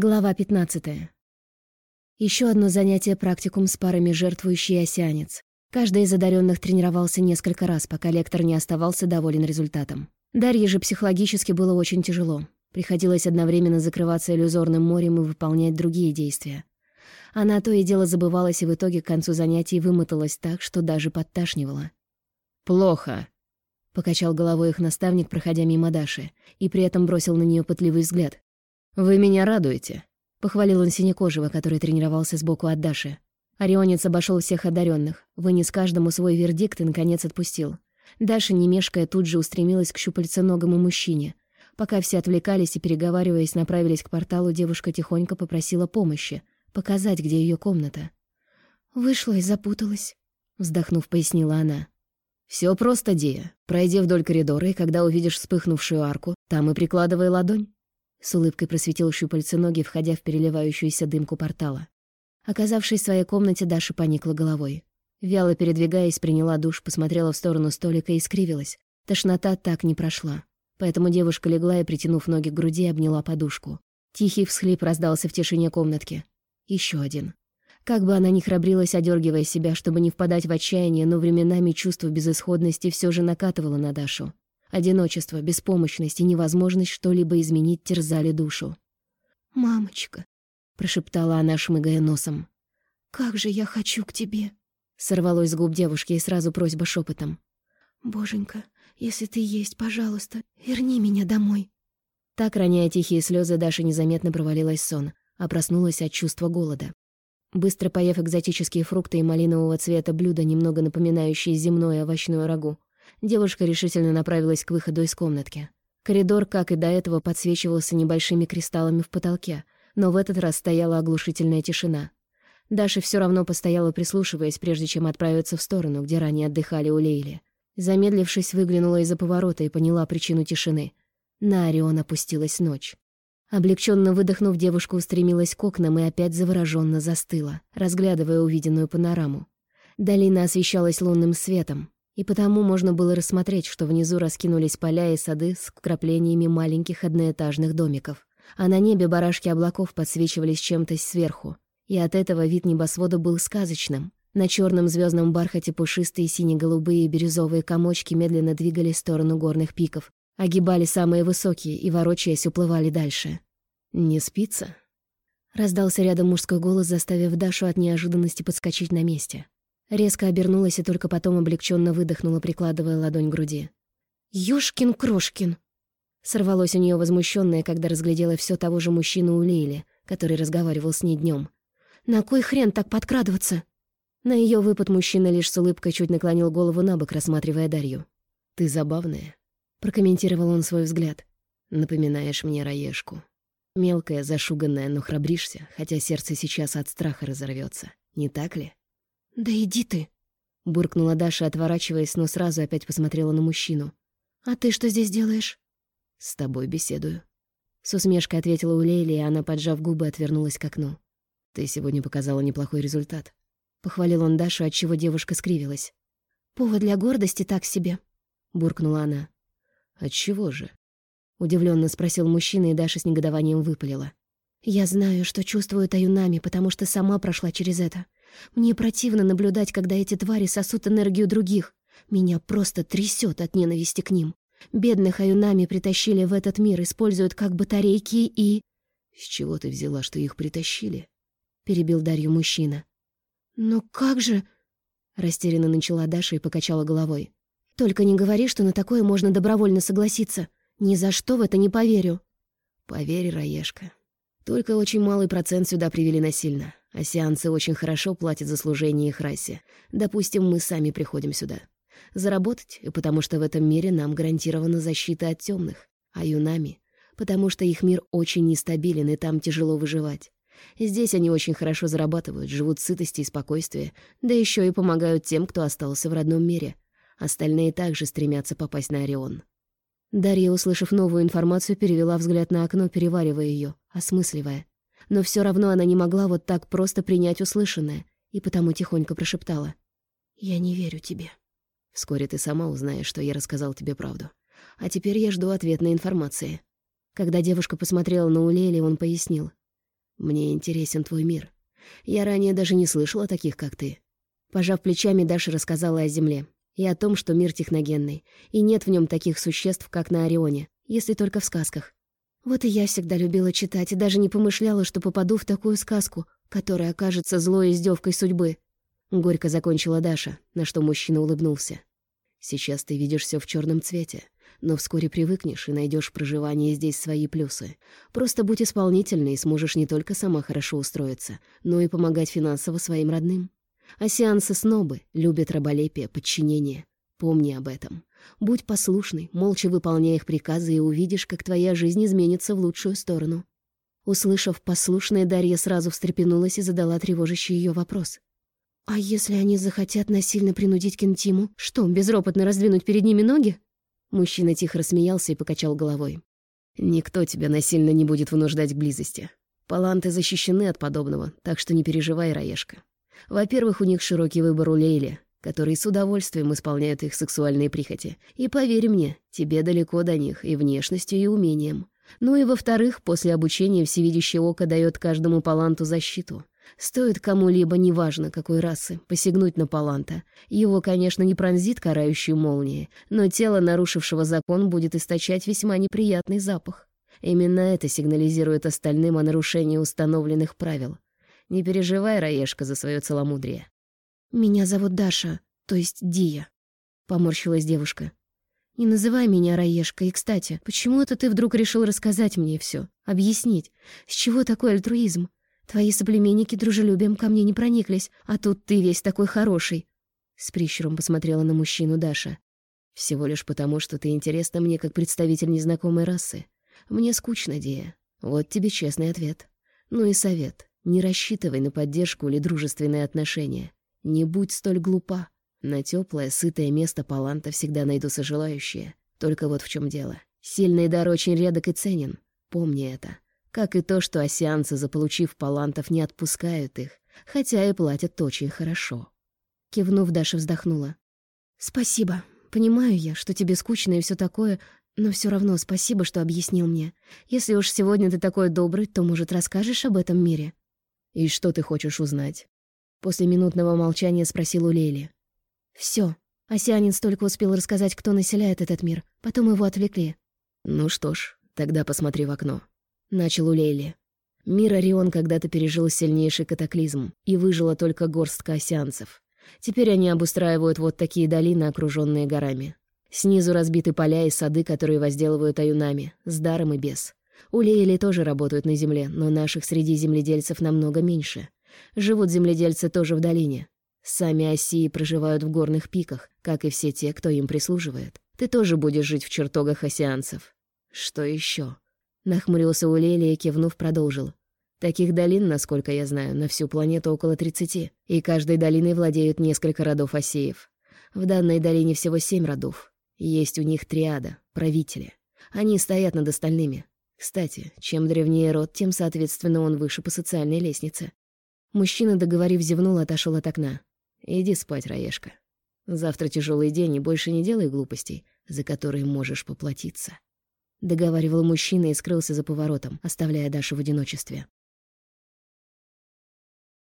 Глава 15. Еще одно занятие практикум с парами жертвующий осянец. Каждый из одаренных тренировался несколько раз, пока лектор не оставался доволен результатом. Дарье же психологически было очень тяжело. Приходилось одновременно закрываться иллюзорным морем и выполнять другие действия. Она то и дело забывалась и в итоге к концу занятий вымоталась так, что даже подташнивала. «Плохо», — покачал головой их наставник, проходя мимо Даши, и при этом бросил на нее пытливый взгляд. «Вы меня радуете», — похвалил он Синекожего, который тренировался сбоку от Даши. Орионец обошел всех одаренных, вынес каждому свой вердикт и, наконец, отпустил. Даша, не мешкая, тут же устремилась к щупальценогому мужчине. Пока все отвлекались и, переговариваясь, направились к порталу, девушка тихонько попросила помощи, показать, где ее комната. «Вышла и запуталась», — вздохнув, пояснила она. Все просто, Дия. Пройди вдоль коридора, и когда увидишь вспыхнувшую арку, там и прикладывай ладонь. С улыбкой просветил щупальце ноги, входя в переливающуюся дымку портала. Оказавшись в своей комнате, Даша поникла головой. Вяло передвигаясь, приняла душ, посмотрела в сторону столика и скривилась. Тошнота так не прошла. Поэтому девушка легла и, притянув ноги к груди, обняла подушку. Тихий всхлип раздался в тишине комнатки. Еще один. Как бы она ни храбрилась, одергивая себя, чтобы не впадать в отчаяние, но временами чувство безысходности все же накатывало на Дашу. Одиночество, беспомощность и невозможность что-либо изменить терзали душу. «Мамочка», — прошептала она, шмыгая носом, — «как же я хочу к тебе!» Сорвалось с губ девушки и сразу просьба шепотом. «Боженька, если ты есть, пожалуйста, верни меня домой». Так, роняя тихие слезы, Даша незаметно провалилась в сон, а проснулась от чувства голода. Быстро поев экзотические фрукты и малинового цвета блюда, немного напоминающие земное овощное рагу, девушка решительно направилась к выходу из комнатки. Коридор, как и до этого, подсвечивался небольшими кристаллами в потолке, но в этот раз стояла оглушительная тишина. Даша все равно постояла, прислушиваясь, прежде чем отправиться в сторону, где ранее отдыхали у Лейли. Замедлившись, выглянула из-за поворота и поняла причину тишины. На Орион опустилась ночь. Облегченно выдохнув, девушка устремилась к окнам и опять завороженно застыла, разглядывая увиденную панораму. Долина освещалась лунным светом, и потому можно было рассмотреть, что внизу раскинулись поля и сады с вкраплениями маленьких одноэтажных домиков. А на небе барашки облаков подсвечивались чем-то сверху, и от этого вид небосвода был сказочным. На черном звездном бархате пушистые сине-голубые и бирюзовые комочки медленно двигались в сторону горных пиков, огибали самые высокие и, ворочаясь, уплывали дальше. «Не спится?» Раздался рядом мужской голос, заставив Дашу от неожиданности подскочить на месте. Резко обернулась и только потом облегченно выдохнула, прикладывая ладонь к груди. «Ёшкин-крошкин!» Сорвалось у нее возмущенное, когда разглядела все того же мужчину у Лейли, который разговаривал с ней днем. «На кой хрен так подкрадываться?» На ее выпад мужчина лишь с улыбкой чуть наклонил голову на бок, рассматривая Дарью. «Ты забавная», — прокомментировал он свой взгляд. «Напоминаешь мне Раешку. Мелкая, зашуганная, но храбришься, хотя сердце сейчас от страха разорвется. Не так ли?» «Да иди ты!» — буркнула Даша, отворачиваясь, но сразу опять посмотрела на мужчину. «А ты что здесь делаешь?» «С тобой беседую». С усмешкой ответила у Лейли, и она, поджав губы, отвернулась к окну. «Ты сегодня показала неплохой результат». Похвалил он Дашу, отчего девушка скривилась. «Повод для гордости так себе», — буркнула она. «Отчего же?» — удивленно спросил мужчина, и Даша с негодованием выпалила. «Я знаю, что чувствует Аюнами, потому что сама прошла через это. Мне противно наблюдать, когда эти твари сосут энергию других. Меня просто трясет от ненависти к ним. Бедных аюнами притащили в этот мир, используют как батарейки и... «С чего ты взяла, что их притащили?» — перебил Дарью мужчина. «Но как же...» — растерянно начала Даша и покачала головой. «Только не говори, что на такое можно добровольно согласиться. Ни за что в это не поверю». «Поверь, Раешка. Только очень малый процент сюда привели насильно. А сеансы очень хорошо платят за служение их расе. Допустим, мы сами приходим сюда. Заработать, потому что в этом мире нам гарантирована защита от темных, а юнами, потому что их мир очень нестабилен, и там тяжело выживать. Здесь они очень хорошо зарабатывают, живут в сытости и спокойствии, да еще и помогают тем, кто остался в родном мире. Остальные также стремятся попасть на Орион. Дарья, услышав новую информацию, перевела взгляд на окно, переваривая ее, осмысливая но все равно она не могла вот так просто принять услышанное, и потому тихонько прошептала. «Я не верю тебе». «Вскоре ты сама узнаешь, что я рассказал тебе правду. А теперь я жду ответной информации». Когда девушка посмотрела на Улели, он пояснил. Мне интересен твой мир. Я ранее даже не слышала таких, как ты». Пожав плечами, Даша рассказала о Земле и о том, что мир техногенный, и нет в нем таких существ, как на Орионе, если только в сказках. Вот и я всегда любила читать и даже не помышляла, что попаду в такую сказку, которая окажется злой издевкой судьбы. Горько закончила Даша, на что мужчина улыбнулся. «Сейчас ты видишь все в черном цвете, но вскоре привыкнешь и найдешь в проживании здесь свои плюсы. Просто будь исполнительной и сможешь не только сама хорошо устроиться, но и помогать финансово своим родным. А снобы любят раболепие, подчинение. Помни об этом. Будь послушной, молча выполняй их приказы, и увидишь, как твоя жизнь изменится в лучшую сторону». Услышав послушное, Дарья сразу встрепенулась и задала тревожащий ее вопрос. «А если они захотят насильно принудить Кентиму, что, безропотно раздвинуть перед ними ноги?» Мужчина тихо рассмеялся и покачал головой. «Никто тебя насильно не будет вынуждать к близости. Паланты защищены от подобного, так что не переживай, Раешка. Во-первых, у них широкий выбор у Лейли, которые с удовольствием исполняют их сексуальные прихоти. И поверь мне, тебе далеко до них и внешностью, и умением. Ну и во-вторых, после обучения всевидящее око дает каждому паланту защиту. Стоит кому-либо, неважно какой расы, посягнуть на паланта. Его, конечно, не пронзит карающей молнией, но тело нарушившего закон будет источать весьма неприятный запах. Именно это сигнализирует остальным о нарушении установленных правил. Не переживай, Раешка, за свое целомудрие. «Меня зовут Даша, то есть Дия», — поморщилась девушка. «Не называй меня Раешка. И, кстати, почему это ты вдруг решил рассказать мне все, объяснить? С чего такой альтруизм? Твои соплеменники дружелюбием ко мне не прониклись, а тут ты весь такой хороший». С прищуром посмотрела на мужчину Даша. «Всего лишь потому, что ты интересна мне как представитель незнакомой расы. Мне скучно, Дия. Вот тебе честный ответ. Ну и совет. Не рассчитывай на поддержку или дружественные отношения. Не будь столь глупа. На теплое, сытое место Паланта всегда найдутся желающие. Только вот в чем дело. Сильный дар очень редок и ценен. Помни это. Как и то, что осянцы, заполучив Палантов, не отпускают их, хотя и платят очень хорошо. Кивнув, Даша вздохнула. «Спасибо. Понимаю я, что тебе скучно и все такое, но все равно спасибо, что объяснил мне. Если уж сегодня ты такой добрый, то, может, расскажешь об этом мире?» «И что ты хочешь узнать?» После минутного молчания спросил у Лели. Все. Осянин столько успел рассказать, кто населяет этот мир. Потом его отвлекли. «Ну что ж, тогда посмотри в окно». Начал у Лейли. Мир Орион когда-то пережил сильнейший катаклизм, и выжила только горстка осянцев. Теперь они обустраивают вот такие долины, окруженные горами. Снизу разбиты поля и сады, которые возделывают аюнами, с даром и без. У Лейли тоже работают на земле, но наших среди земледельцев намного меньше. Живут земледельцы тоже в долине, Сами осии проживают в горных пиках, как и все те, кто им прислуживает. Ты тоже будешь жить в чертогах осианцев. Что еще? Нахмурился Улели и, кивнув, продолжил. Таких долин, насколько я знаю, на всю планету около тридцати, и каждой долиной владеют несколько родов осеев. В данной долине всего семь родов. Есть у них триада, правители. Они стоят над остальными. Кстати, чем древнее род, тем, соответственно, он выше по социальной лестнице. Мужчина, договорив, зевнул отошел от окна. Иди спать, Раешка. Завтра тяжелый день, и больше не делай глупостей, за которые можешь поплатиться. Договаривал мужчина и скрылся за поворотом, оставляя Дашу в одиночестве.